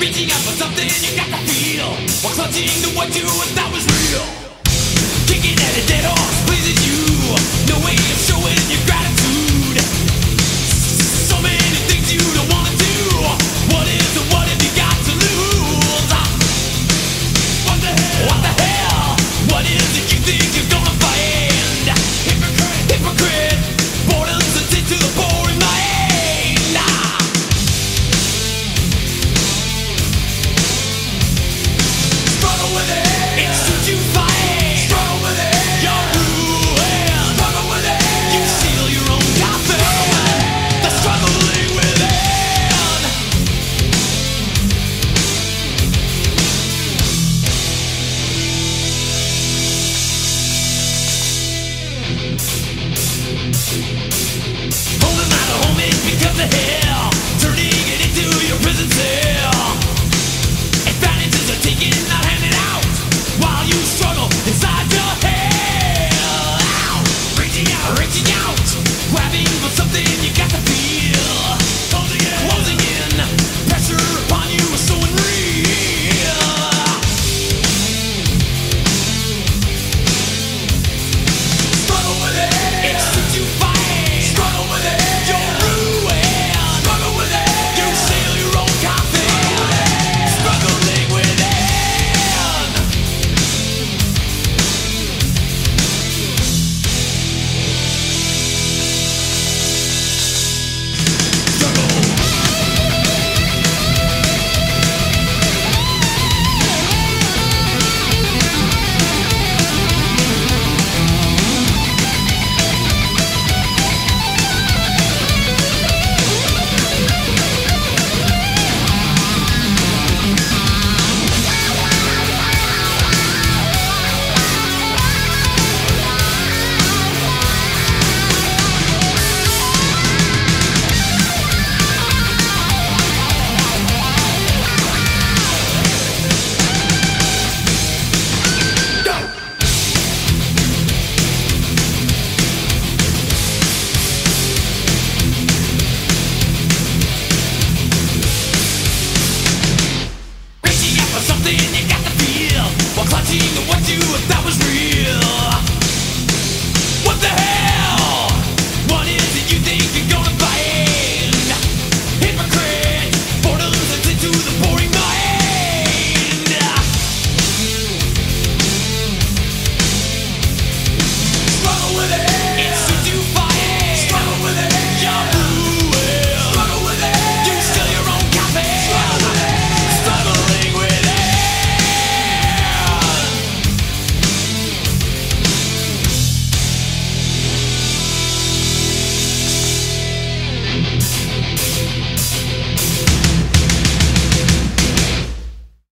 Reaching out for something you got to feel. While clutching to what you thought was real. Kicking at a dead horse pleases you. Peace. the one